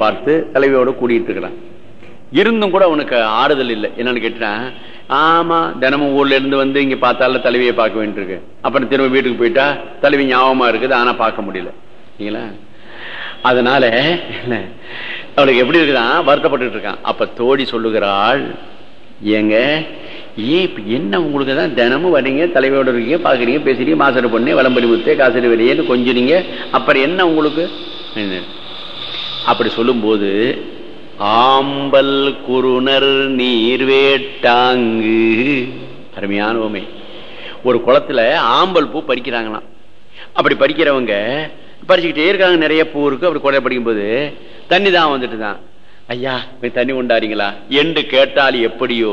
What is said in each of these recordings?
பார்த்து தலைவியோட கூடிட்டு இருக்கிறான் இருந்தும் கூட அவனுக்கு ஆறுதல் இல்லை. என்னன்னு கேட்டா ஆமா தினமும் ஊர்ல இருந்து வந்து இங்க பார்த்தால தலைவியை பார்க்க வேண்டியிருக்கு. அப்புறம் திரும்ப வீட்டுக்கு போயிட்டா தலைவி ஞாபகமா இருக்குது ஆனா பார்க்க முடியல. சரிங்களா அதனால என்ன, அவளுக்கு எப்படி இருக்குதான் வருத்தப்பட்டு இருக்கான். அப்ப தோடி சொல்லுகிறாள் ஏங்க ஏன் இப்ப என்ன உங்களுக்கு தான் தினமும் வரீங்க தலைவியோட இருக்கீங்க பாக்குறீங்க பேசுறீங்க மாசரு பொண்ணு விளம்பரி முத்தே காசரி வெளியேன்னு கொஞ்சம் அப்புறம் என்ன உங்களுக்கு? அப்படி சொல்லும்போது ஆம்பல் குருணர் நீர்வேட்டாங்கு அருமையான உமை ஒரு குளத்துல ஆம்பல் பூ பறிக்கிறாங்களாம் அப்படி பறிக்கிறவங்க பறிச்சுக்கிட்டே இருக்காங்க நிறைய பூ இருக்கு. அப்படி குறைய படிக்கும்போது தண்ணி தான் வந்துட்டு தான் ஐயா போய் தண்ணி உண்டாறீங்களா என்று கேட்டால் எப்படியோ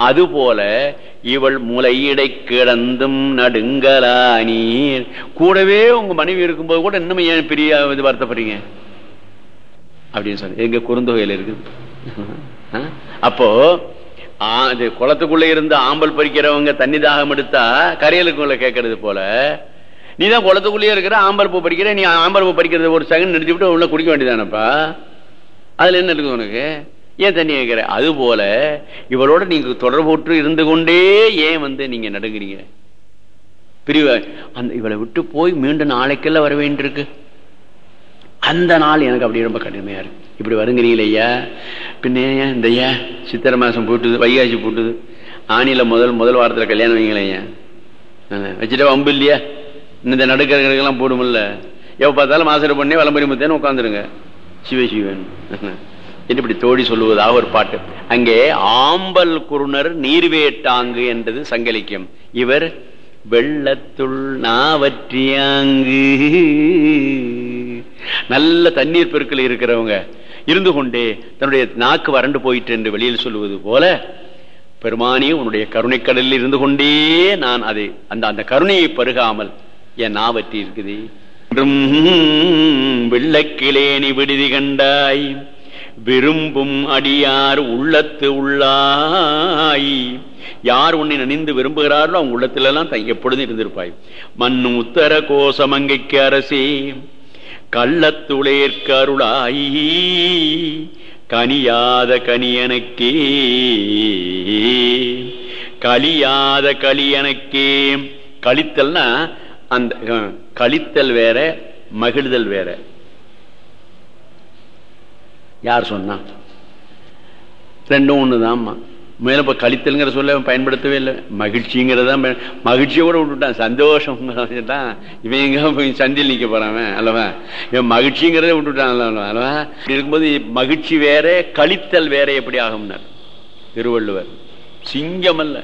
அதுபோல இவள் முளையிடை கிடந்தும் நடுங்கலா நீர் கூடவே உங்க மனைவி இருக்கும்போது கூட இன்னும் ஏன் பெரிய இது வருத்தப்படுறீங்க? அப்படின்னு சொன்ன எங்க குறுந்தொகையில இருக்குது? அப்போ ஆ, குளத்துக்குள்ள இருந்து ஆம்பல் பறிக்கிறவங்க தண்ணி தாகம் எடுத்தா கரையலுக்குள்ள கேட்கறது போல நீ தான் குளத்துக்குள்ளேயே இருக்கிற ஆம்பல் பூ பறிக்கிற நீ ஆம்பல் பூ பறிக்கிறது ஒரு செகண்ட் நிறுத்தி விட்டு உள்ள குடிக்க வேண்டியதானப்பா? அதுல என்ன இருக்குது உனக்கு? ஏன் தண்ணி கேட்கிற? அது போல இவளோட நீங்க தொடர்புற்று இருந்து கொண்டே ஏன் வந்து நீங்க நடுங்குறீங்க? பிரிவு அந்த இவளை விட்டு போய் மீண்டும் நாளைக்கெல்லாம் வர வேண்டியிருக்கு. அந்த நாள் எனக்கு அப்படி ரொம்ப கடுமையா இருக்கு. இப்படி வருங்கிறீங்களே ஐயா. பின்ன இந்த ஐயா? சித்திரை மாசம் போட்டுது வைகாசி போட்டுது. ஆணில முதல் முதல் வாரத்துல கல்யாணம் வைங்களேன் ஐயா. வச்சுட்டா வம்பு இல்லையா? இந்த நடுக்கிறவங்களுக்கெல்லாம் போடுமில்ல. எப்ப பார்த்தாலும் மாசர பண்ணி விளம்பரி முத்தேன்னு உட்காந்துருங்க சிவ சிவன். என்று இப்படி தோழி சொல்லுவதாக ஒரு பாட்டு. அங்கே ஆம்பல் குருணர் நீர்வேட்டாங்கு என்றது சங்கலிக்கும். இவர் வெள்ளத்துள் நாவற்றியாங்கு. நல்ல தண்ணீர் பெருக்கில் இருக்கிறவங்க இருந்து கொண்டே தன்னுடைய நாக்கு வறண்டு போயிட்டு என்று வெளியில் சொல்லுவது போல பெருமானி உன்னுடைய கருணைக்கடலில் இருந்து கொண்டே நான் அதை அந்த அந்த கருணையை பருகாமல் என் நாவற்றி இருக்குது. வெள்ளக்கிளேனி விடுதி கண்டாய் விரும்பும் அடியார் உள்ளத்து உள்ளாய். யார் உன்னை நினைந்து விரும்புகிறார்களோ அவங்க உள்ளத்திலெல்லாம் த- எப்பொழுதும் இருந்திருப்பாய். மண் உத்தர கோசமங்கைக்கு அரசே கள்ளத்துளேற்கு அருளாய் கனியாத கனியனக்கே. கலியாத கலியனக்கே. கழித்தல்னா அந்த கழித்தல் வேற மகிழ்தல் வேற. யார் சொன்னா? ரெண்டும் ஒண்ணுதான் மேலும் இப்போ கழித்தல்ங்கிற சொல்ல பயன்படுத்தவே இல்லை. மகிழ்ச்சிங்கிறதான் மகிழ்ச்சியை கூட விட்டுட்டான். சந்தோஷம். தான் இவன் எங்க போய் சந்தில் நிக்க போறான் அல்லவா? இவன் மகிழ்ச்சிங்கிறத விட்டுட்டான் அல்லவா? அல்லவா? இருக்கும்போது மகிழ்ச்சி வேற கழித்தல் வேற எப்படி ஆகும்னார்? திருவள்ளுவர். சிங்கம் அல்ல.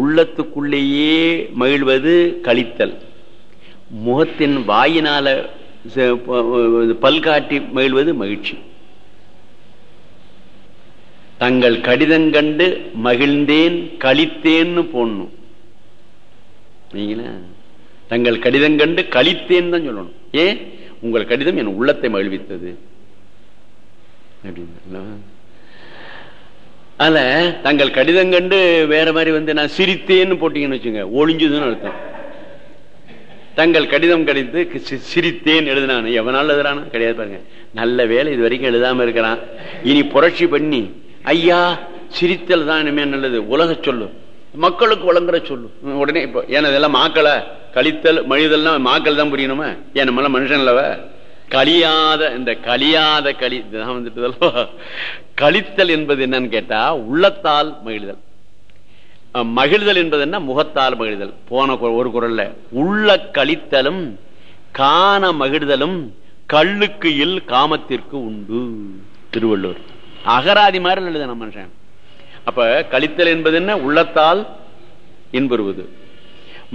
உள்ளத்துக்குள்ளேயே மகிழ்வது கழித்தல். முகத்தின் வாயினால பல்காட்டி மகிழ்வது மகிழ்ச்சி. தங்கள் கடிதம் கண்டு மகிழ்ந்தேன் கழித்தேன்னு போடணும். நீங்களா தங்கள் கடிதம் கண்டு கழித்தேன் தான் சொல்லணும். ஏன்? உங்கள் கடிதம் என் உள்ளத்தை மகிழ்வித்தது. அப்படின்னு அதுல தங்கள் கடிதம் கண்டு வேற மாதிரி வந்து நான் சிரித்தேன்னு போட்டீங்கன்னு வச்சுங்க ஒளிஞ்சுதுன்னு அர்த்தம். தங்கள் கடிதம் கடித்து சி- சிரித்தேன் எழுதினான் எவனால எழுதுறானா? கிடையாது பாருங்க. நல்ல வேலை இது வரைக்கும் எழுதாம இருக்கிறான். இனி புரட்சி பண்ணி ஐயா சிரித்தல் தான் இனிமே நல்லது. உலக சொல்லு. மக்களுக்கு வழங்குற சொல்லு. உடனே இப்போ ஏன்னா இதெல்லாம் மாக்களை கழித்தல் மழிதல்னா மாக்கள் தான் புரியணுமா? ஏன் நம்மளாம் மனுஷன் இல்லவ கழியாத இந்த கழியாத களி இதுதான் வந்துட்டு கழித்தல் என்பது என்னன்னு கேட்டா உள்ளத்தால் மகிழ்தல். மகிழ்தல் என்பது என்ன? முகத்தால் மகிழ்தல். போன ஒரு குரல்ல. உள்ள கழித்தலும் காண மகிழ்தலும் கல்லுக்கு இல் காமத்திற்கு உண்டு. திருவள்ளுவர். அகராதி மாதிரி எழுத நம்ம மனுஷன். அப்ப கழித்தல் என்பது என்ன? உள்ளத்தால் இன்பெறுவது.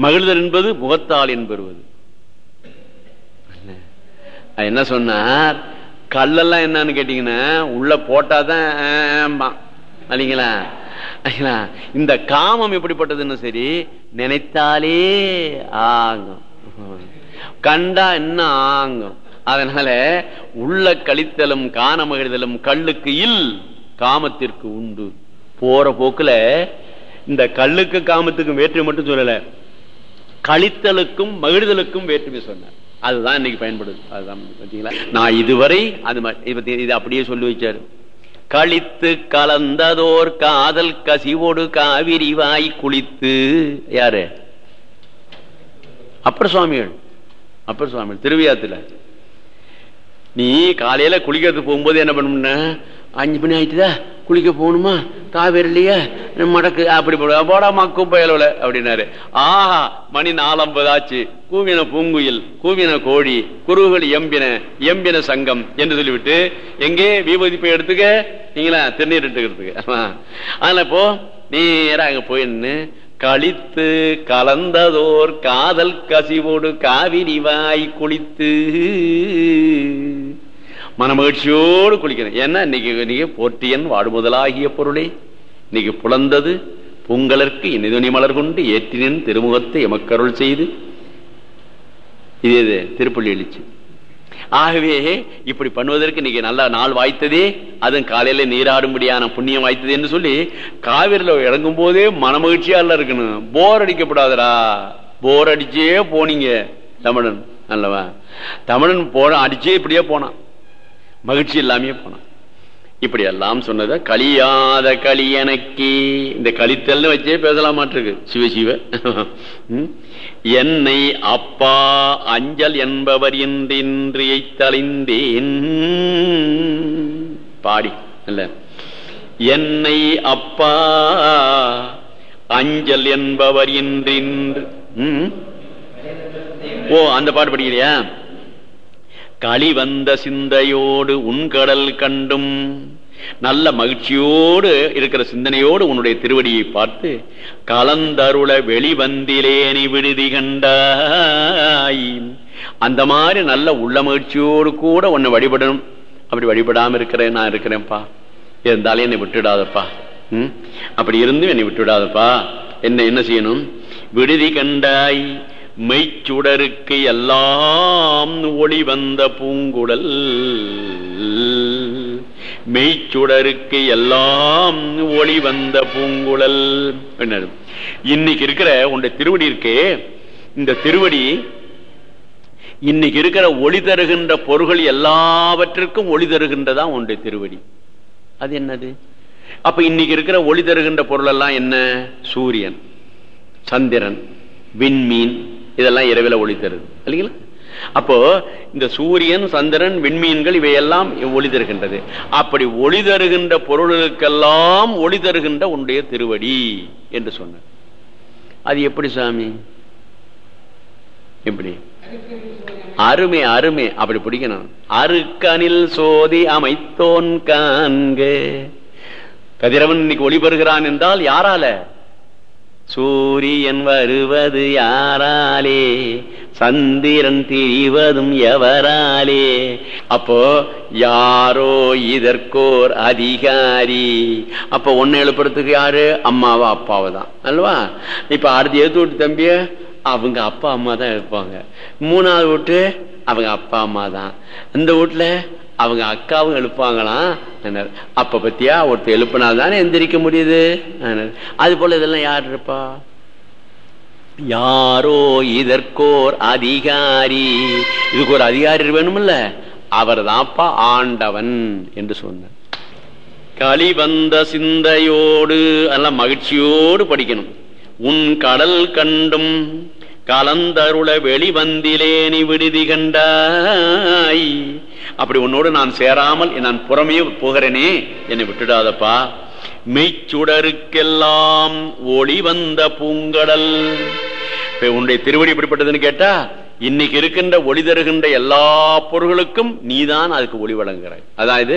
மகிழ்தல் என்பது முகத்தால் இன்பெறுவது. என்ன சொன்னார்? கல்லெல்லாம் என்னன்னு கேட்டீங்கன்னா உள்ள போட்டாதான் இல்லைங்களா இந்த காமம் எப்படிப்பட்டதுன்னு சரி நினைத்தாலே ஆகும் கண்டா என்ன ஆகும் அதனால உள்ள கழித்தலும் காண மகிழ்தலும் கல்லுக்கு இல் காமத்திற்கு உண்டு. போற போக்குல இந்த கல்லுக்கு காமத்துக்கும் வேற்றுமை மட்டும் சொல்லல. கழித்தலுக்கும் மகிழ்தலுக்கும் வேற்றுமை சொன்னார். அதுதான் இன்னைக்கு பயன்படுது. அதுதான் பார்த்தீங்களா? நான் இதுவரை அது இது இது அப்படியே சொல்லி வச்சாரு. கழித்து கலந்ததோர் காதல் கசிவோடு காவிரி வாய் குளித்து. யாரு? அப்பர் சுவாமிகள். அப்பர் சுவாமிகள். திருவியாத்துல நீ காலையில குளிக்கிறதுக்கு போகும்போது என்ன பண்ணணும்ன அஞ்சு மணி ஆயிட்டுதா? குளிக்க போகணுமா? காவேரி இல்லையா? மடக்கு அப்படி போட போடா மக்கும் பயலோல அப்படின்னாரு. ஆஹா மணி நாலம்பது ஆச்சு. கூவின பூங்குயில் கூவின கோழி குருகுகள் எம்பின எம்பின சங்கம் என்று சொல்லிவிட்டு எங்கே விபூதி போய் எடுத்துக்க? நீங்களா திருநீர் எடுத்துக்கிறதுக்கு. ஆமா. அதனால இப்போ நேரா அங்க போயின்னு கழித்து கலந்ததோர் காதல் கசிவோடு காவிரி வாய் குளித்து. மனமகிழ்ச்சியோடு குளிக்கிறேன். ஏன்னா இன்னைக்கு இன்னைக்கு போற்றியன் வாடுமுதலாகிய பொருளே. இன்னைக்கு புலந்தது பொங்கலற்கு இனிதுணி மலர் கொண்டு ஏற்றினின் திருமுகத்தை எமக்கருள் செய்து. இது திருப்பள்ளி எழுச்சி. ஆகவே இப்படி பண்ணுவதற்கு இன்னைக்கு நல்ல நாள் வாய்த்ததே அதுவும் காலையில நீராடும்படியான புண்ணியம் வாய்த்தது என்று சொல்லி காவிரில இறங்கும் போதே மனமகிழ்ச்சியா இருக்கணும். போர் அடிக்கப்படாதடா. போர் அடிச்சே போனீங்க தமிழன் அல்லவா? தமிழன் போன அடிச்சே இப்படியே போனான். மகிழ்ச்சி இல்லாமையே போனான். இப்படி எல்லாம் சொன்னத கலியாத எனக்கு. இந்த கழித்தல்னு வச்சே பேசலாமாட்டிருக்கு. சிவ சிவ. என்னை அப்பா அஞ்சல் என்பவர் இன்றியை தலைந்தேன் பாடி அல்ல என்னை அப்பா அஞ்சல் என்பவர் இன்றின்று ஓ அந்த பாட்டு படிக்கிறியா? களி வந்த சிந்தையோடு உன்கடல் கண்டும். நல்ல மகிழ்ச்சியோடு இருக்கிற சிந்தனையோடு உன்னுடைய திருவடியை பார்த்து கலந்தருள வெளிவந்திலேனி விடுதி கண்டாய். அந்த மாதிரி நல்ல உள்ள மகிழ்ச்சியோடு கூட உன்னை வழிபடணும். அப்படி வழிபடாம இருக்கிறேன் நான் இருக்கிறேன்ப்பா. இருந்தாலும் என்னை விட்டுடாதப்பா ம்? அப்படி இருந்தும் என்னை விட்டுடாதப்பா என்ன என்ன செய்யணும்? விடுதி கண்டாய். மெய்ச்சுடருக்கு எல்லாம் ஒளி வந்த பூங்குடல். மெய்ச்சுடருக்கு எல்லாம் ஒளி வந்த பூங்குழல் என்னது இன்னைக்கு இருக்கிற உன்னுடைய திருவடி இருக்கே. இந்த திருவடி இன்னைக்கு இருக்கிற ஒளி தருகின்ற பொருள்கள் எல்லாவற்றிற்கும் ஒளி தருகின்றதா உன்னுடைய திருவடி. அது என்னது? அப்ப இன்னைக்கு இருக்கிற ஒளி தருகின்ற பொருள் எல்லாம் என்ன? சூரியன் சந்திரன் விண்மீன் இதெல்லாம் இரவில ஒளி தருது. இல்லைங்களா? அப்போ இந்த சூரியன் சந்திரன் விண்மீன்கள் இவையெல்லாம் ஒளி தருகின்றது. அப்படி ஒளி தருகின்ற பொருளுக்கெல்லாம் ஒளி தருகின்ற உன்னுடைய திருவடி என்று சொன்ன அது எப்படி சாமி? எப்படி? அருமை அருமை. அப்படி பிடிக்கணும். அருக்கனில் சோதி அமைத்தோன் காண்க. கதிரவன் இன்னைக்கு ஒளி பெறுகிறான் என்றால் யாரால? சூரியன் வருவது யாராலே? சந்திரன் திரிவதும் எவராலே? அப்போ யாரோ இதற்கோர் அதிகாரி. அப்ப ஒன்னு எழுப்புறதுக்கு யாரு? அம்மாவா அப்பாவை தான். அல்லவா? இப்ப அடுத்து எழுத்து விட்டு தம்பிய? அவங்க அப்பா அம்மா தான் இருப்பாங்க மூணாவது வீட்டு அவங்க அப்பா அம்மா தான். இந்த வீட்டுல அவங்க அக்காவும் எழுப்பாங்களாம் அப்ப பத்தியா? ஒருத்தர் எழுப்பினால்தானே எந்திரிக்க முடியுது? அது போல இதெல்லாம் யார் இருப்பா? யாரோ இதற்கோர் அதிகாரி. இதுக்கு ஒரு அதிகாரி வேணும்ல அவர் தான்ப்பா ஆண்டவன் என்று சொன்னார். களி வந்த சிந்தையோடு எல்லாம் மகிழ்ச்சியோடு படிக்கணும். உன் கடல் கண்டும் கலந்தருள வெளிவந்திலேனி விடுதி கண்டாய். அப்படி உன்னோடு நான் சேராமல் நான் புறமே போகிறேனே என்னை விட்டுடாதப்பா. மெய்ச்சுடருக்கெல்லாம் ஒளி வந்த பூங்கடல். இப்ப உன்னுடைய திருவடி எப்படிப்பட்டதுன்னு கேட்டா இன்னைக்கு இருக்கின்ற ஒளி தருகின்ற எல்லா பொருள்களுக்கும் நீதான் அதுக்கு ஒளி வழங்குகிறாய். அதாவது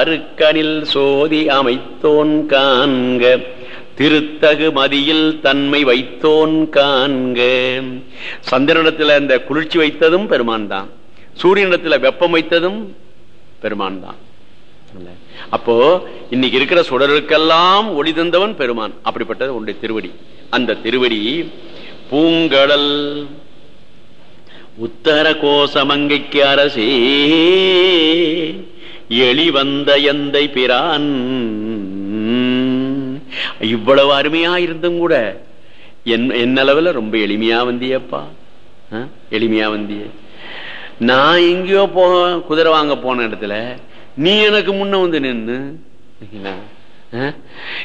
அருக்கனில் சோதி அமைத்தோன் காண்க திருத்தகு மதியில் தன்மை வைத்தோன் காண்க. சந்திரனிடத்துல இந்த குளிர்ச்சி வைத்ததும் பெருமான் தான் சூரியனிடத்தில் வெப்பம் வைத்ததும் பெருமான் தான். அப்போ இன்னைக்கு இருக்கிற சுடருக்கெல்லாம் ஒளி தந்தவன் பெருமான். அப்படிப்பட்டது உன்னுடைய திருவடி. அந்த திருவடி பூங்கடல் உத்தர கோசமங்கைக்கு அரசே எளி வந்த எந்தை பிரான். இவ்வளவு அருமையா இருந்தும் கூட என் என்னளவுல ரொம்ப எளிமையா வந்தியப்பா? ஆ? எளிமையா வந்திய. நான் எங்கேயோ போ குதிரை வாங்க போன இடத்துல நீ எனக்கு முன்ன வந்து நின்று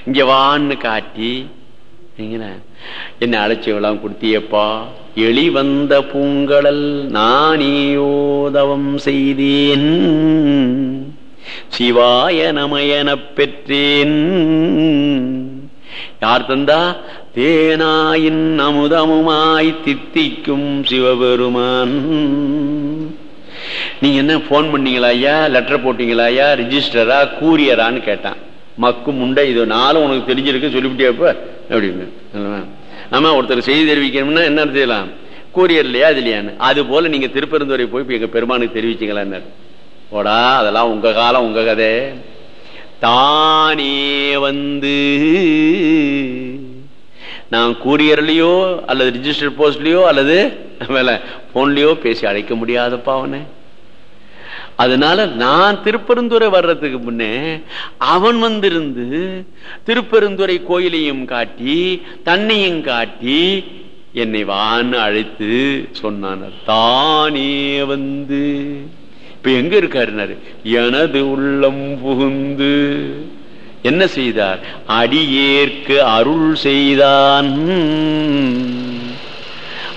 இங்க வான்னு காட்டி என்ன என்ன அழைச்சியெல்லாம் கொடுத்தியப்பா எளி வந்த பூங்கடல் நானேயோதவம் செய்தேன். சிவாய நமயன பெற்றேன். யார் தந்தா? தேனாயின் அமுதமுமாய் தித்திக்கும் சிவபெருமான். நீங்க என்ன போன் பண்ணீங்களா ஐயா? லெட்டர் போட்டீங்களா ஐயா? ரிஜிஸ்டரா கூரியரான்னு கேட்டான். மக்கு முண்டை இது நாளும் உனக்கு தெரிஞ்சிருக்கு சொல்லிவிட்டியாப்ப அப்படின்னு. ஆமா ஒருத்தர் செய்தி தெரிவிக்கணும்னா என்ன செய்யலாம் கூரியர் இல்லையா அது இல்லையான்னு. அது போல நீங்க திருப்பெருந்துறை போய் எங்க பெருமானுக்கு தெரிவிச்சீங்களான்னு ஓடா அதெல்லாம் உங்க காலம் உங்க கதை. தானே வந்து நான் கூரியர்லயோ அல்லது ரிஜிஸ்டர் போஸ்ட்லயோ அல்லது போன்லயோ பேசி அழைக்க முடியாதப்பா அவனை. அதனால நான் திருப்பெருந்துறை வர்றதுக்கு முன்னே அவன் வந்திருந்து திருப்பெருந்துறை கோயிலையும் காட்டி தன்னையும் காட்டி என்னை வான்னு அழைத்து சொன்னான். தானே வந்து. இப்ப எங்க இருக்காருனாரு எனது உள்ளம் புகுந்து. என்ன செய்தார்? அடியேற்கு அருள் செய்தான்.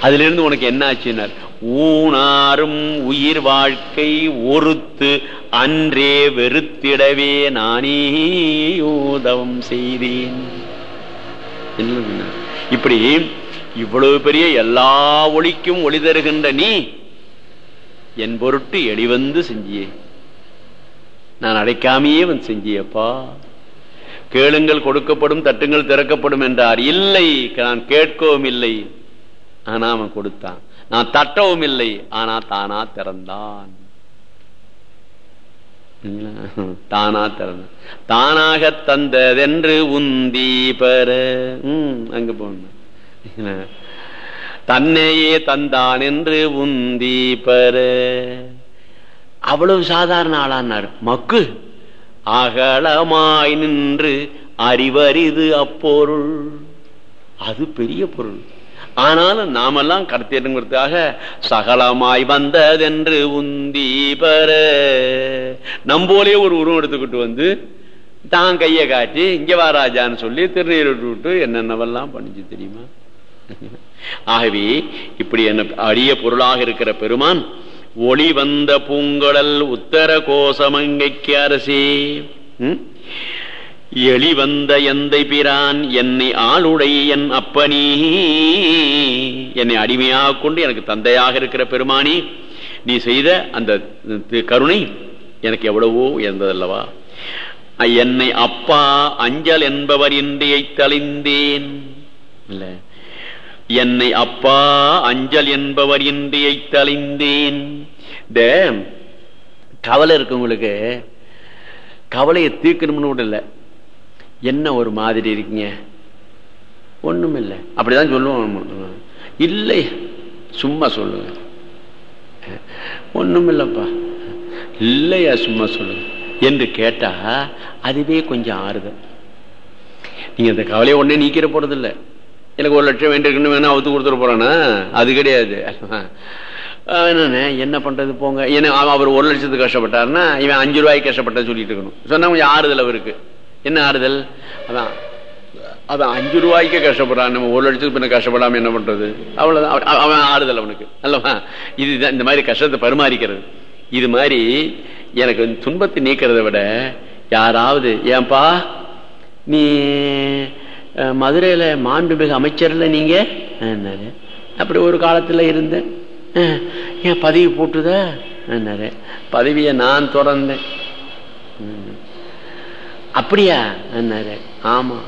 அதிலிருந்து உனக்கு என்ன ஆச்சுனார் ஊனாரும் உயிர் வாழ்க்கை ஒருத்து அன்றே வெறுத்திடவே நானே யோதவம் செய்தேன். இப்படி இவ்வளவு பெரிய எல்லா ஒளிக்கும் ஒளி தருகின்ற நீ என் பொருட்டு எளிவந்து செஞ்சியே. நான் அடைக்காமையே வந்து செஞ்சியப்பா. கேளுங்கள் கொடுக்கப்படும் தட்டுங்கள் திறக்கப்படும் என்றார். இல்லை நான் கேட்கவும் இல்லை. ஆனா அவன் கொடுத்தான். நான் தட்டவும் இல்லை. ஆனா தானா திறந்தான். தானா திறந்தான். தானாக தந்ததென்று உந்தி பெற. உம், அங்க போன தன்னையே தந்தான் என்று உந்தி பெற. அவ்வளவு சாதாரண ஆளானார். மக்கு. அகலமாய் நின்று அறிவரிது அப்பொருள். அது பெரிய பொருள். ஆனாலும் நாமெல்லாம் கடத்திடுங்கிறதுக்காக சகலமாய் வந்ததென்று உந்தி பெற. நம்போலே ஒரு உருவம் எடுத்துக்கிட்டு வந்து தான் கையை காட்டி இங்க வாராஜான்னு சொல்லி திருநீர் விட்டு என்னென்னவெல்லாம் பண்ணிச்சு தெரியுமா? ஆகவே இப்படி என்ன அரிய பொருளாக இருக்கிற பெருமான் ஒளி வந்த பூங்கடல் உத்தர கோசமங்கைக்கு அரசே? எளி வந்த எந்தை பிரான் என்னை ஆளுடை என் அப்பனி. என்னை அடிமையாக கொண்டு எனக்கு தந்தையாக இருக்கிற பெருமானி நீ செய்த அந்த கருணை எனக்கு எவ்வளவோ உயர்ந்ததல்லவா. என்னை அப்பா அஞ்சல் என்பவர் இன்றியை தளிந்தேன் இல்ல. என்னை அப்பா அஞ்சல் என்பவர் இன்றியை தளிந்தேன் இந்த கவலை இருக்கவங்களுக்கு கவலையை தீர்க்கணும்னு கூட இல்லை. என்ன ஒரு மாதிரி இருக்கீங்க? ஒன்றும் இல்லை அப்படிதான் சொல்லுவோம் இல்லை. சும்மா சொல்லுங்க. ஒன்றும் இல்லைப்பா இல்லையா சும்மா சொல்லுங்க. என்று கேட்டா அதுவே கொஞ்சம் ஆறுதல். நீங்க அந்த கவலையை உடனே நீக்கிற போறது எனக்கு ஒரு லட்சம் வேண்டியிருக்குன்னு வேணா அவுத்து கொடுத்துட போறானா? அது கிடையாது. அஹ் என்ன பண்றது? போங்க. ஏன்னா அவர் ஒரு லட்சத்துக்கு கஷ்டப்பட்டாருன்னா இவன் அஞ்சு ரூபாய்க்கு கஷ்டப்பட்ட சொல்லிட்டு இருக்கணும். சொன்னா கொஞ்சம் ஆறுதல் அவருக்கு. என்ன ஆறுதல்? அதான் அதான் அஞ்சு ரூபாய்க்கு கஷ்டப்படுறான். நம்ம ஒரு லட்சத்துக்கு பின்ன கஷ்டப்படாம என்ன பண்றது? அவ்வளவுதான். அவன் ஆறுதல் அவனுக்கு. அல்லவா? இதுதான் இந்த மாதிரி கஷ்டத்தை பரிமாறிக்கிறது. இது மாதிரி எனக்கு துன்பத்தை நீக்கிறதை விட யாராவது ஏன்பா நீ மதுரையில் மாண்புமிகு அமைச்சரில் நீங்கள் அப்படி ஒரு காலத்தில் இருந்தேன். ஏன் பதவி போட்டுதா? என்னாரு பதவியை நான் தொடர்ந்தேன். ம். அப்படியா? என்னாரு ஆமா.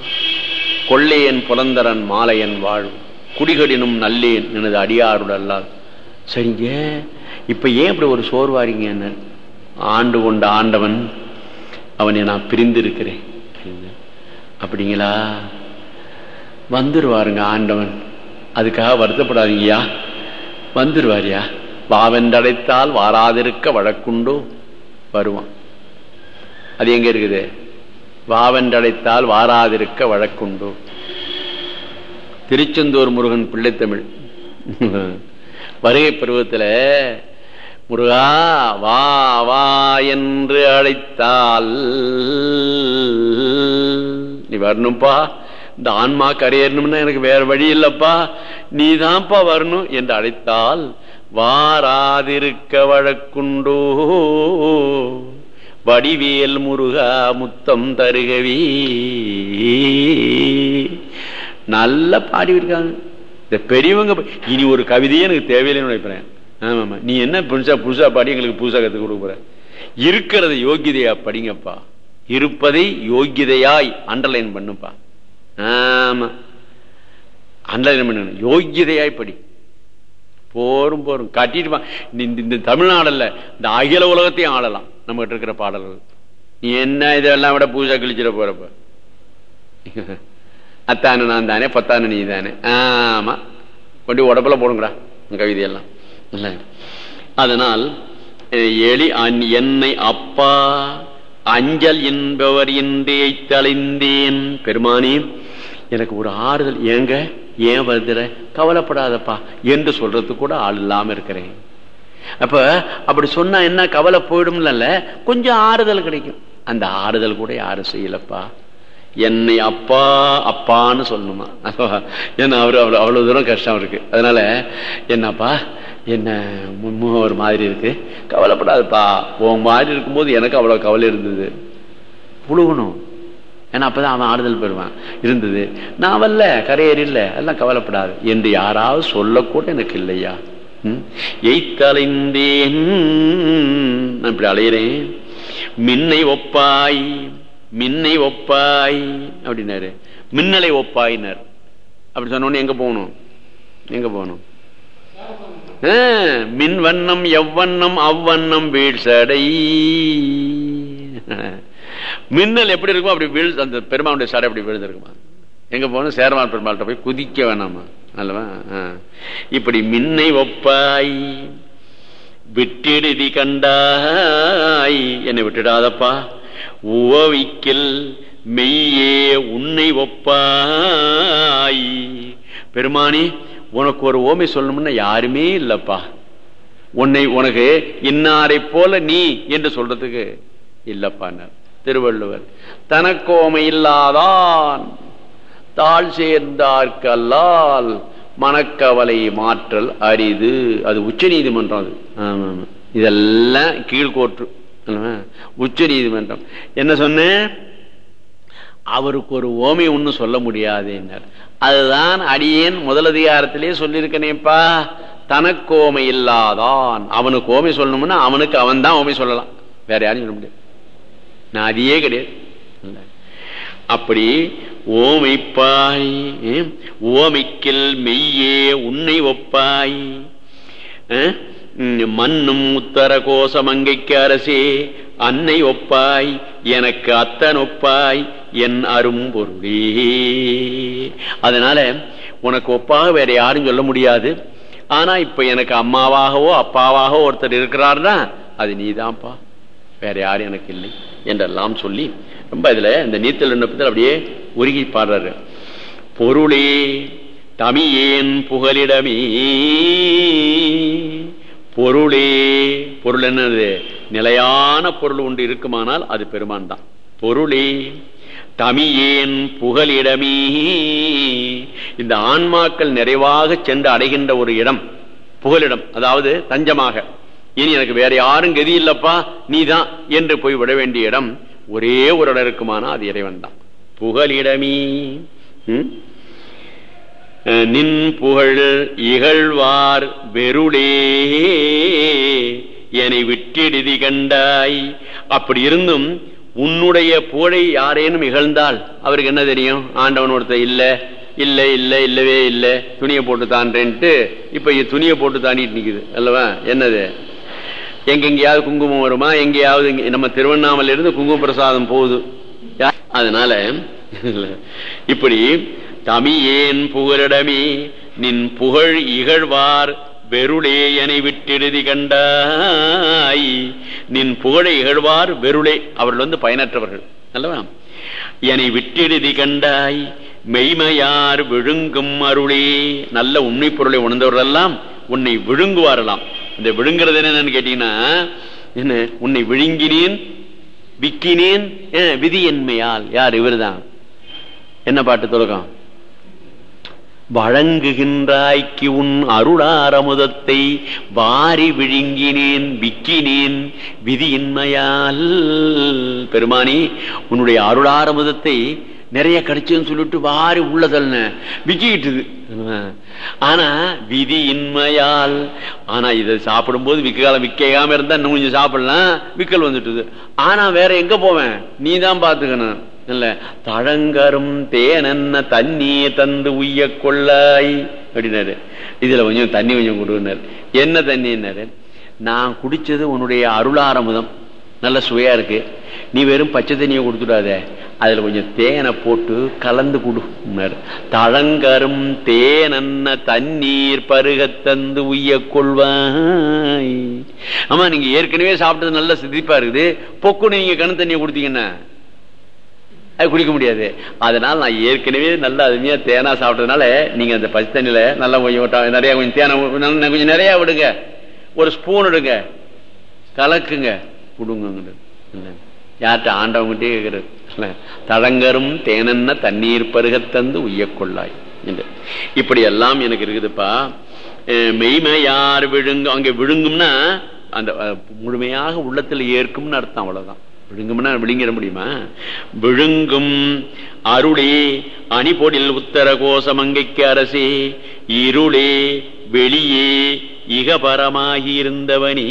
கொள்ளையன் புலந்தரன் மாலையன் வாழும் குடிகடினும் நல்லேன் எனது அடியாருடல்லால் சரிங்க. இப்ப ஏன் இப்படி ஒரு சோர்வாரிங்க என்ன ஆண்டு கொண்ட ஆண்டவன் அவனை நான் பிரிந்திருக்கிறேன். அப்படிங்களா? வந்துருவாருங்க ஆண்டவன். அதுக்காக வருத்தப்படாதீங்கயா வந்துருவாரியா வாவென்றடைத்தால் வாராதிருக்க வழக்குண்டோ? வருவான். அது எங்க இருக்குது? வாவென்றடைத்தால் வாராதிருக்க வழக்குண்டோ? திருச்செந்தூர் முருகன் பிள்ளைத்தமிழ். வருகை பருவத்தில் முருகா வா வா என்று அழைத்தால் நீ வரணும்பா. இந்த ஆன்மா கரையேறணும்னா எனக்கு வேற வழி இல்லப்பா. நீதான்ப்பா வரணும் என்று அழைத்தால் வாராதிருக்க வழக்குண்டோ வடிவேல் முருகா முத்தம் தருகவி. நல்லா பாடி இருக்காங்க இந்த பெரியவங்க இனி ஒரு கவிதையே எனக்கு தேவையில்லைன்னு நினைக்கிறேன். ஆமாமா நீ என்ன புதுசா புதுசா பாடி எங்களுக்கு புதுசா கத்துக் கொடுக்குற? இருக்கிறத யோகிதையா படிங்கப்பா. இருப்பதை யோகிதையாய் அண்டர்லைன் பண்ணுப்பா. ஆமா. அண்டர்லைன் பண்ணணும் யோகிதையாய் படி. போரும் போரும். கட்டிட்டு இந்த தமிழ்நாடுல இந்த அகில உலகத்தையும் ஆளலாம். நம்ம கிட்ட இருக்கிற பாடல்கள். நீ என்ன இதெல்லாம் விட பூஜா கழிச்சிட போறப்ப? அத்தானு நான் தானே பத்தானு நீ தானே. ஆமா. கொண்டு உடம்புல போடுங்கடா கவிதையெல்லாம். இல்லை. அதனால் எளி என்னை அப்பா அஞ்சல் என்பவர் இன்றே தலைந்தேன் பெருமானி எனக்கு ஒரு ஆறுதல். ஏங்க? ஏன் வருதுற? கவலைப்படாதப்பா. என்று சொல்றது கூட ஆள் இல்லாம இருக்கிறேன். அப்ப அப்படி சொன்னா என்ன? கவலை போயிடும்ல கொஞ்சம் ஆறுதல் கிடைக்கும். அந்த ஆறுதல் கூட யாரும் செய்யலப்பா. என்னை அப்பா அப்பான்னு சொல்லணுமா? ஏன்னா அவரு அவ்வளவு அவ்வளவு தூரம் கஷ்டம் இருக்கு. அதனால என்னப்பா? என்ன ஒரு மாதிரி இருக்கு. கவலைப்படாதுப்பா. உன் மாதிரி இருக்கும்போது எனக்கு அவ்வளவு கவலை இருந்தது. புழுகணும். ஏன்னா அப்பதான் அவன் ஆறுதல் பெறுவான். இருந்தது. நான் வரல எல்லாம் கவலைப்படாது. என்று யாராவது சொல்லக்கூட எனக்கு இல்லையா? எய்த்தலைந்தேன். நான் இப்படி அலையிறேன். மின்னை ஒப்பாய் மின்னை ஒப்பாய் அப்படின்னாரு. மின்னலை ஒப்பாயினர். அப்படி சொன்ன எங்க போகணும்? எங்க போகணும்? மின் வண்ணம் எவ்வண்ணம் அவ்வண்ணம் வீழ்சடை. மின்னல் எப்படி இருக்குமோ அப்படி வீழ் அந்த பெருமானுடைய சடை அப்படி விழுந்திருக்குமா? எங்க போகணும்? சேரமான் பெருமாள்கிட்ட போய் குதிக்க வேணாமா? அல்லவா? இப்படி மின்னை ஒப்பாய் விட்டிடுதி கண்டாய் என்னை விட்டுடாதப்பா. உவவிக்கில் மெய்யே உன்னை ஒப்பாய். பெருமானி உனக்கு ஒரு ஓமை சொல்லணும்னா யாருமே இல்லப்பா. உன்னை உனக்கு இன்னாரை போல நீ என்று சொல்றதுக்கு இல்லப்பா திருவள்ளுவர். தனக்கோமை இல்லாதான் தாழ் சேர்ந்தார்கல்லால் மனக்கவலை மாற்றல் அரிது. அது உச்ச நீதிமன்றம் அது. இதெல்லாம் கீழ்கோற்று. உச்ச நீதிமன்றம். என்ன சொன்ன? அவருக்கு ஒரு ஓமை ஒன்னும் சொல்ல முடியாதுன்னார். அதுதான் அடியேன் முதலதிகாரத்திலே சொல்லியிருக்கனேப்பா. தனக்கோமை இல்லாதான் அவனுக்கு ஓமை சொல்லணும்னா அவனுக்கு அவன் தான் ஓமை சொல்லலாம். வேற யாரும் சொல்ல முடியாது. நான் அதையே கிடையாது. அப்படி ஓமைப்பாய் ஓமைக்கில் மெய்யே உன்னை ஒப்பாய் மண்ணும் உத்தர கோசமங்கைக்கு அரசே அன்னை ஒப்பாய் எனக்கு அத்தன் ஒப்பாய் என் அரும்பொருளே அதனால உனக்கு ஒப்பாக வேற யாரும் சொல்ல முடியாது. ஆனா இப்ப எனக்கு அம்மாவாகவோ அப்பாவாகவோ ஒருத்தர் இருக்கிறார்னா அது நீதான்ப்பா. வேற யாரும் எனக்கு இல்லை என்றெல்லாம் சொல்லி ரொம்ப இதுல இந்த நீத்தல் விண்ணப்பத்தில் அப்படியே உருகி பாடுறாரு. பொருளே தமியேன் புகலிடமே. பொருளே பொருள் என்னது? நிலையான பொருள் ஒன்று இருக்குமானால் அது பெருமான் தான். பொருளே தமியேன் புகலிடமே. இந்த ஆன்மாக்கள் நிறைவாக சென்று அடைகின்ற ஒரு இடம் புகலிடம் அதாவது தஞ்சமாக. இனி எனக்கு வேற யாரும் கதி இல்லப்பா நீதான் என்று போய் விட வேண்டிய இடம் ஒரே ஒரு இடம் இருக்குமானா அது இறைவன் தான். புகலிடமீ. நின் புகழ் இகழ்வார் வெருளே என்னை விட்டிடுதி கண்டாய். அப்படி இருந்தும் உன்னுடைய புகழை யாரேனும் இகழ்ந்தால் அவருக்கு என்ன தெரியும்? ஆண்டவன் ஒருத்தர் இல்ல இல்ல இல்ல இல்லவே இல்ல. துணியை போட்டு தான்றேன்ட்டு இப்ப துணியை போட்டு தாண்டிட்டு நிக்குது அல்லவா? என்னது? எங்கெங்கேயாவது குங்குமம் வருமா? எங்கேயாவது நம்ம திருவண்ணாமலை இருந்து குங்கும பிரசாதம் போகுது அதனால இப்படி தமியேன் புகழிடமே நின் புகழ் இகழ்வார் வெருளே என விட்டெழுதி கண்டாய். நின் புகழை இகழ்வார் வெருளே. அவர்கள் வந்து பயனற்றவர்கள். அல்லவா? என்னை விட்டெழுதி கண்டாய். மெய்மையார் விழுங்கும் அருளே. நல்ல உண்மை பொருளை உணர்ந்தவர்கள் எல்லாம் உன்னை விழுங்குவாரலாம் இந்த விழுங்குறது என்னன்னு கேட்டீங்கன்னா என்ன உன்னை விழுங்கினேன் விக்கினேன் விதி என்மையால் யார்? இவர்தான். என்ன பாட்டு தொடக்கம்? வழங்குகின்றாய்க்கு உன் அருளாரமுதத்தை வாரி விழுங்கினேன் விக்கினேன் விதியின்மையால். பெருமானி உன்னுடைய அருளாரமுதத்தை நிறைய கடிச்சுன்னு சொல்லிட்டு வாரி உள்ளதல்ன விக்கிக்கிட்டுது. ஆனா விதி இன்மையால் ஆனா இதை சாப்பிடும்போது விக்க காலம் விக்காம இருந்தா இன்னும் கொஞ்சம் சாப்பிடலாம் விக்கல் வந்துட்டுது. ஆனா வேற எங்க போவேன்? நீ தான் பாத்துக்கணும் இல்ல தழங்கரும் தேனென்ன தண்ணியை தந்து உய்ய கொள்ளாய் அப்படின்னாரு. இதுல கொஞ்சம் தண்ணி கொஞ்சம் கொடுனாரு என்ன தண்ணின்னாரு? நான் குடிச்சது உன்னுடைய அருளாரமுதம். நல்ல சுவையா இருக்கு. நீ வெறும் பச்சை தண்ணியை கொடுத்துடாத. அதுல கொஞ்சம் தேனை போட்டு கலந்து கொடுனாரு தழங்கரும் தேனன்ன தண்ணீர் பருக தந்து உய்ய கொள்வாய். ஆமா நீங்க ஏற்கனவே சாப்பிட்டது நல்ல சிதிப்பா இருக்குது. பொக்குன்னு நீங்க கண் தண்ணியை கொடுத்தீங்கன்னா அது குடிக்க முடியாது. அதனால நான் ஏற்கனவே நல்ல அருமையா தேனா சாப்பிட்டதுனால நீங்க அந்த பச்சை தண்ணியில நல்லா கொஞ்சம் நிறைய கொஞ்சம் தேனை கொஞ்சம் நிறைய விடுங்க. ஒரு ஸ்பூன் எடுங்க. கலக்குங்க. விடுங்க யார்கிட்ட ஆண்டவங்கிட்டே கேட்கறது தழங்கரும் தேனென்ன தண்ணீர் பருகத்தந்து தந்து உய்யக் என்று. இப்படி எல்லாம் எனக்கு இருக்குதுப்பா. மெய்மையார் விழுங்கு அங்கே விழுங்கும்னா அந்த முழுமையாக உள்ளத்தில் ஏற்கும்னு அர்த்தம் அவ்வளவுதான். விழுங்கும்னா விழுங்கிட முடியுமா? விழுங்கும் அருளே அணிபொடில் உத்தர கோசமங்கைக்கு அரசே இருளே வெளியே இகபரமாகி இருந்தவனே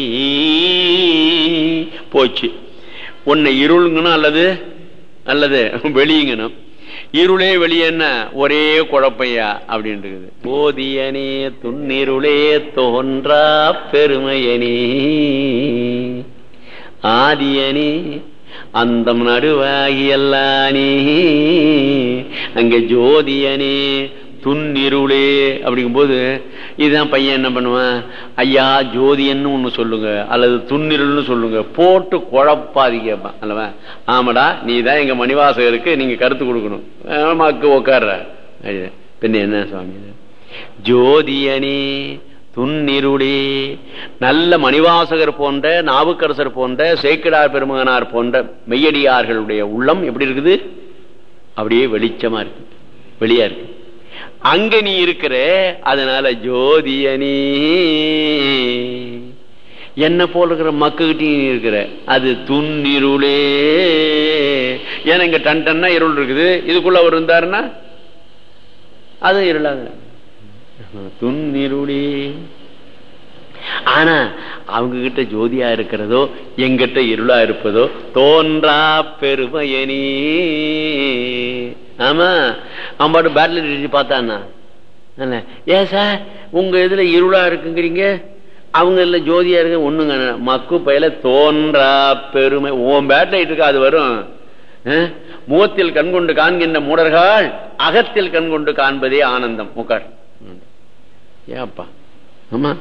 போச்சு. உன்னை இருளுங்கணும் அல்லது அல்லது வெளியுங்கணும். இருளே வெளியே என்ன ஒரே குழப்பையா அப்படின்றது போதியனே துன்னிருளே தோன்றா பெருமையனே. ஆதியனே அந்தம் நடுவாகியல்லானே அங்க ஜோதியனே துன்னிருளே அப்படிங்கும்போது இதுதான் பையன் என்ன பண்ணுவான்? ஐயா ஜோதியன்னு ஒன்று சொல்லுங்க அல்லது துன்னிருள்னு சொல்லுங்க போட்டு குழப்பாதி கேட்பான் அல்லவா? ஆமாடா நீ தான் எங்கள் மணிவாசகருக்கு நீங்கள் கருத்து கொடுக்கணும். ஆமாக்கு உக்காடுற பின்ன என்ன சுவாமி? ஜோதியனே துன்னிருளே நல்ல மணிவாசகர் போன்ற நாவுக்கரசர் போன்ற சேக்கிடார் பெருமகனார் போன்ற மெய்யடியார்களுடைய உள்ளம் எப்படி இருக்குது? அப்படியே வெளிச்சமா இருக்கு. வெளியா இருக்கு. அங்க நீ இருக்கிற அதனால ஜோதியனி என்ன போல இருக்கிற மக்கிட்டையும் இருக்கிற அது துன்னிருளே. ஏன்னா இங்க டன் டன்னா இருள் இருக்குது இதுக்குள்ள அவர் இருந்தாருன்னா அதுவும் இருளாங்க. துன்னிருளே. ஆனா அவங்க கிட்ட ஜோதியா இருக்கிறதோ எங்கிட்ட இருளா இருப்பதோ தோன்றா பெருமையனி ஆமா அவன் பாட்டு பேட்டில் அடிச்சு பார்த்தான்னா என்ன? ஏன் சார்? உங்க இதுல இருளா இருக்குங்கிறீங்க? அவங்க இதுல ஜோதியா இருக்கு ஒண்ணுங்க மக்கு பயில தோன்றா பெருமை. உன் பேட்டில் இருக்கு அது வரும்? முகத்தில் கண் கொண்டு காண்கின்ற மூடர்கள் அகத்தில் கண் கொண்டு காண்பதே ஆனந்தம். முக்கார் ஏப்பா? ஆமா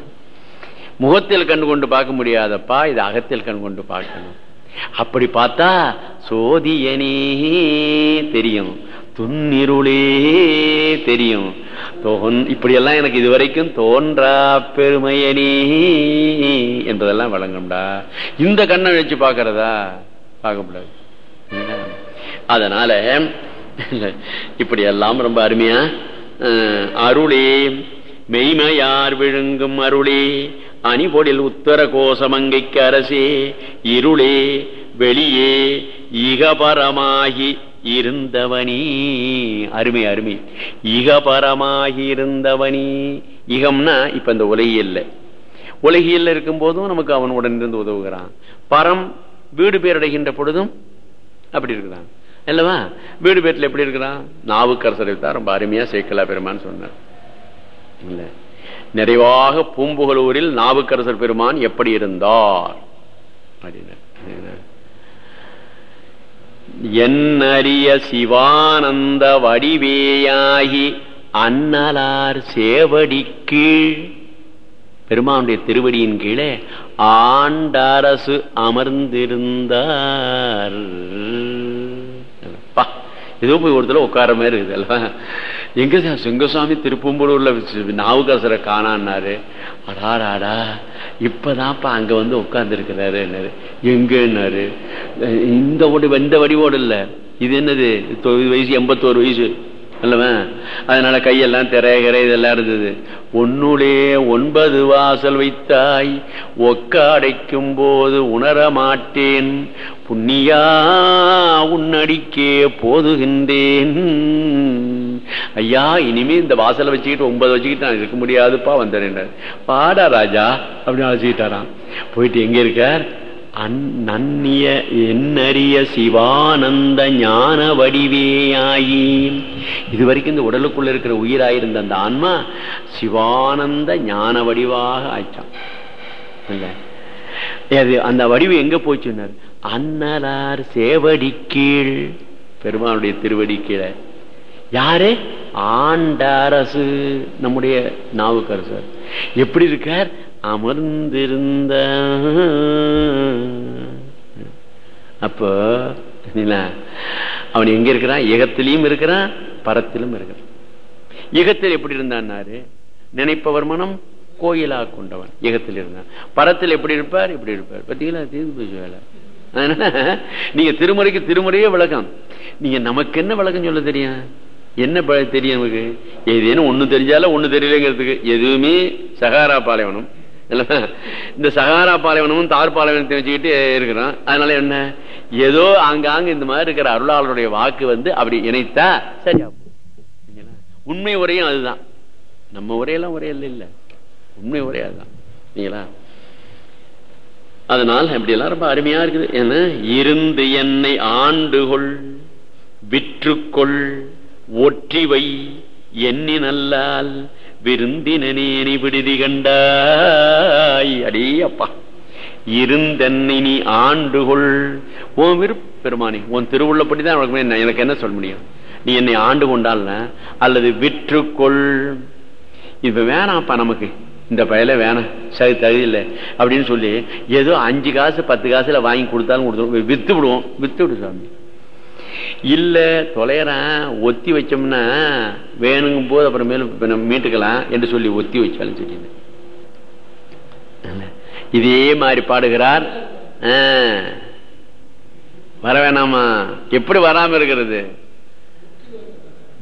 முகத்தில் கண்டு கொண்டு பார்க்க முடியாதப்பா. இது அகத்தில் கண் கொண்டு பார்க்கணும். அப்படி பார்த்தா சோதியனே தெரியும். துன்னிருளே தெரியும். தோன் இப்படியெல்லாம் எனக்கு இதுவரைக்கும் தோன்றா பெருமையனே என்பதெல்லாம் வழங்கும்டா. இந்த கண்ணை வச்சு பார்க்கறதா? பார்க்க முடியாது. அதனால இப்படி எல்லாம் ரொம்ப அருமையா அருளே மெய்மையார் விழுங்கும் அருளே அணிபொடில் உத்தர கோசமங்கைக்கு அரசே இருளே வெளியே இகபரமாகி இருந்தவனி. அருமை அருமை. இகபரமாகி இருந்தவனி இகம்னா இப்ப இந்த உலகியல்ல. உலகியல்ல இருக்கும் போதும் நமக்கு அவன் உடனிருந்து உதவுகிறான். பரம் வீடு பேரடைகின்ற பொழுதும் அப்படி இருக்கிறான் அல்லவா? வீடு பேட்டில் எப்படி இருக்கிறான்? நாவுக்கரசரை தான் ரொம்ப அருமையா சேக்கலா பெருமான் சொன்னார். இல்ல. நிறைவாக பூம்புகலூரில் நாவுக்கரசர் பெருமான் எப்படி இருந்தார்? என் என்னறிய சிவானந்த வடிவேயாகி அன்னலார் சேவடிக்கு. பெருமானுடைய திருவடியின் கீழே ஆண்டரசு அமர்ந்திருந்தார். ஏதோ போய் ஒருத்தர் உட்கார மாதிரி இருக்குது அல்லவா? எங்க சார்? சிங்கசாமி திருப்பம்பூரூர்ல நாவுக்கரசரை காணான்னாரு. அடாடாடா இப்பதான்ப்பா அங்க வந்து உட்கார்ந்துருக்கிறாரு எங்கன்னாரு? இந்த வடி இந்த வடிவோடு இல்லை. இது என்னது? தொண்ணூறு வயசு எண்பத்தோரு வயசு. இல்லவன் அதனால கையெல்லாம் திரையகரை இதெல்லாம் இருந்தது. ஒன்னுளே ஒன்பது வாசல் வைத்தாய் ஒக்க அடைக்கும் போது உணர மாட்டேன். புண்ணியா உன்னடிக்கே போதுகின்றேன். ஐயா இனிமே இந்த வாசலை வச்சுக்கிட்டு ஒன்பது வச்சுக்கிட்டு நான் இருக்க முடியாதுப்பா வந்தேன் பாடா ராஜா அப்படின்னு அழைச்சிக்கிட்டாராம். போயிட்டு எங்க இருக்கார்? நன்னிய என்னறிய சிவானந்த ஞான வடிவேயாயி இதுவரைக்கும் இந்த உடலுக்குள்ள இருக்கிற உயிராயிருந்த அந்த ஆன்மா சிவானந்த ஞான வடிவாக ஆயிட்டான் அது அந்த வடிவு எங்க போச்சுன்னார் அன்னலார் சேவடி கீழ். பெருமானுடைய திருவடி கீழே. யாரு? ஆண்டாரசு. நம்முடைய நாவுக்கரசர். எப்படி இருக்கார்? அமர்ந்திருந்த. அப்போ அவன் எங்க இருக்கிறான்? ஏகத்திலையும் இருக்கிறான் பரத்திலும் இருக்கிறான். ஏகத்தில் எப்படி இருந்தான்னாரு நினைப்பவர் மனம் கோயிலா கொண்டவன். ஏகத்தில் இருந்தான். பரத்தில் எப்படி இருப்பார்? எப்படி இருப்பார். பார்த்தீங்களா? தீர்ந்து போச்சு வேலை. அதனால நீங்க திருமுறைக்கு திருமுறையே விளக்கம். நீங்க நமக்கு என்ன விளக்கம் சொல்ல தெரியும்? என்ன தெரியும் நமக்கு? ஏதேனும் ஒண்ணு தெரிஞ்சாலும் ஒண்ணு தெரியலங்கிறதுக்கு எதுவுமே சகாரா பாலைவனம். இந்த சகாரா பாலைவனமும் தார் பாலைவனத்தை வச்சுக்கிட்டு இருக்கிறோம். அதனால என்ன? ஏதோ ஆங்காங்க இந்த மாதிரி இருக்கிற அருளாளருடைய வாக்கு வந்து அப்படி இணைத்தா சரியா உண்மை உரையும் அதுதான். நம்ம உரையெல்லாம் ஒரே இல்லை இல்ல. உண்மை உரையா அதுதான். இல்லைங்களா? அதனால அப்படி எல்லாம் ரொம்ப அருமையா இருக்குது. என்ன? இருந்து என்னை ஆண்டுகொள் விற்றுக்கொள் ஒற்றிவை எண்ணி நல்லால் விருந்தினேனி விடுதி கண்டாய். அடே அப்பா. இருந்தென்னை நீ ஆண்டுகொள். உன் விருப்ப பெருமானி உன் திருவுள்ளப்படிதான் எனக்கு என்ன சொல்ல முடியும்? நீ என்னை ஆண்டு கொண்டால் அல்லது விற்றுக்கொள். இப்ப வேணாம்ப்பா நமக்கு. இந்த பயல வேணாம். சரி தகுதியில்லை. அப்படின்னு சொல்லி ஏதோ அஞ்சு காசு பத்து காசுல வாங்கி கொடுத்தாலும் கொடுத்துருவோம். வித்து விடுவோம் வித்து விடு சாமி. இல்ல தொலைறான் ஒத்தி வச்சோம்னா வேணுங்கும் போது அப்புறமேலும் மீட்டுக்கலாம் என்று சொல்லி ஒத்தி வச்சாலும் சரி இதே மாதிரி பாடுகிறார். வர வேணாமா? எப்படி வராம இருக்கிறது?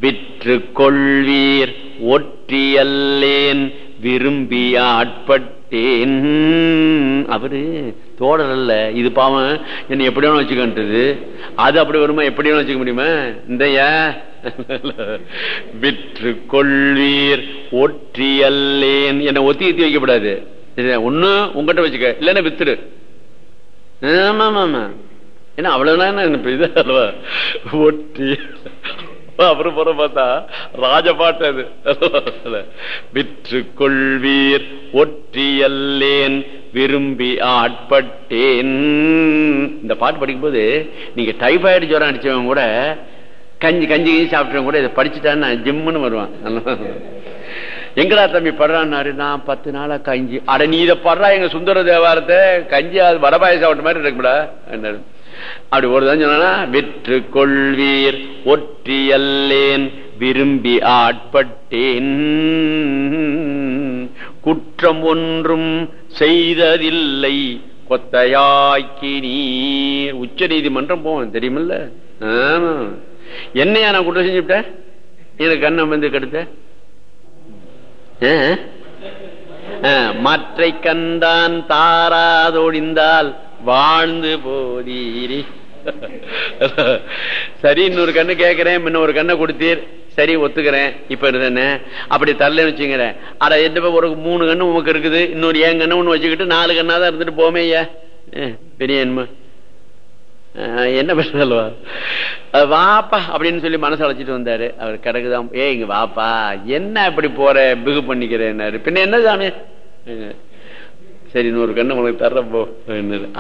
விற்று கொள்வீர் ஒற்றியல்லேன் விரும்பி ஆட்பட்டு அவரு தோழர் அல்ல. இது பாவம். என்ன எப்படி வேணும் வச்சுக்கின்றது. அது அப்படி வருமா? எப்படி வேணும் வச்சுக்க முடியுமா? இந்த விற்று கொள்வீர் ஒற்றியல்லேன். என்ன ஒத்தி ஏத்தி வைக்கப்படாது. ஒண்ணு உங்ககிட்ட வச்சுக்க. இல்லன்னா வித்துரு. ஆமா ஆமா ஏன்னா அவ்வளவுதான். இது அல்லவா ஒற்றி அப்புறம் புற பார்த்தா ராஜபாட்டு அது. விற்று கொள்வீர் ஒற்றியல்லேன் விரும்பி ஆட்பட்டேன். இந்த பாட்டு படிக்கும்போது நீங்க டைபாய்டு ஜுரம் அடிச்சவங்க கூட கஞ்சி கஞ்சி கஞ்சி சாப்பிட்டவங்க கூட இதை படிச்சுட்டான்னு ஜிம்முன்னு வருவான். எங்கடா தம்பி படுறான்னாரு நான் பத்து நாளா கஞ்சி. அட நீ இதை படுறா எங்க சுந்தர தேவாரத்தை. கஞ்சி அது வடபாயசம் சாப்பிட்ட மாதிரி என்ன அப்படி ஒருதான் சொன்னா விற்று கொள்வீர் ஒற்றியல்லேன் விரும்பி ஆட்பட்டேன். குற்றம் ஒன்றும் செய்ததில்லை கொத்தையாக்கி நீர் உச்ச நீதிமன்றம் போவோம் தெரியுமில்ல? என்னையா நான் குற்றம் செஞ்சுட்டேன் எனக்கு கண்ணம் வந்து கெடுத்த? மற்றை கண்டான் தாராதோடிந்தால் வாழ்ந்து போதீரி. சரி இன்னொரு கண்ணு கேட்கிறேன் முன்ன ஒரு கண்ணை கொடுத்தீர். சரி ஒத்துக்கிறேன். இப்ப என்ன? அப்படி தரல வச்சுக்கிறேன். அட எந்த ஒரு மூணு கண்ணு உமக்கு இருக்குது. இன்னொரு ஏன் கண்ணு ஒண்ணு வச்சுக்கிட்டு நாலு கண்ணா தான் இருந்துட்டு போமே ஐயா. பெரிய என்ன என்ன பேசுறல்வா வாப்பா அப்படின்னு சொல்லி மனசு அழைச்சிட்டு வந்தாரு. அவர் கிடக்குதான் ஏ இங்க வாப்பா. என்ன இப்படி போற? பிகு பண்ணிக்கிறேன்னாரு. பின்ன என்ன சாமி? சரி நூறு கண்ணு உனக்கு தர்றப்போ.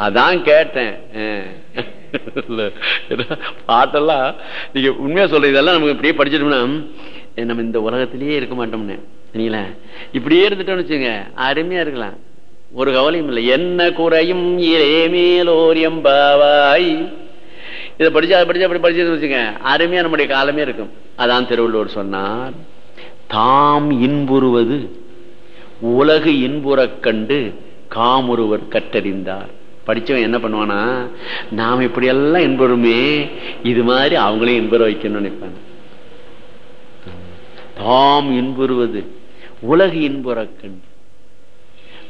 அதான் கேட்டேன். பாட்டெல்லாம் நீங்க உண்மையா சொல்ற இதெல்லாம் நமக்கு இப்படியே படிச்சிட்டோம்னா நம்ம இந்த உலகத்திலேயே இருக்க மாட்டோம்னு. சரிங்களா? இப்படியே இருந்துட்டோம்னு வச்சுங்க அருமையா இருக்கலாம். ஒரு கவலையும் இல்லை. என்ன குறையும் இரே மேலோர் எம்பாவாய். இதை படிச்சா படிச்சா அப்படி படிச்சு வச்சுங்க அருமையா நம்முடைய காலமே இருக்கும். அதான் திருவள்ளுவர் சொன்னார் தாம் இன்புறுவது உலகு இன்புறக் கண்டு காமொருவர் கற்றறிந்தார். படிச்சவன் என்ன பண்ணுவானா நாம் இப்படி எல்லாம் இன்புறுமே இது மாதிரி அவங்களையும் இன்புற வைக்கணும்னு நினைப்பாங்க. தாம் இன்புறுவது உலகு இன்புறக்கண்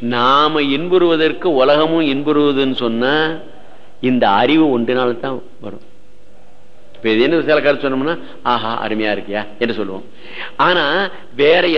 நாம இன்புறுவதற்கு உலகமும் இன்புறுவதுன்னு சொன்னா இந்த அறிவு ஒன்றினால்தான் வரும். இப்ப இது என்ன சில கருத்து சொன்னோம்னா ஆஹா அருமையா இருக்கியா? என்று சொல்லுவோம். ஆனா வேற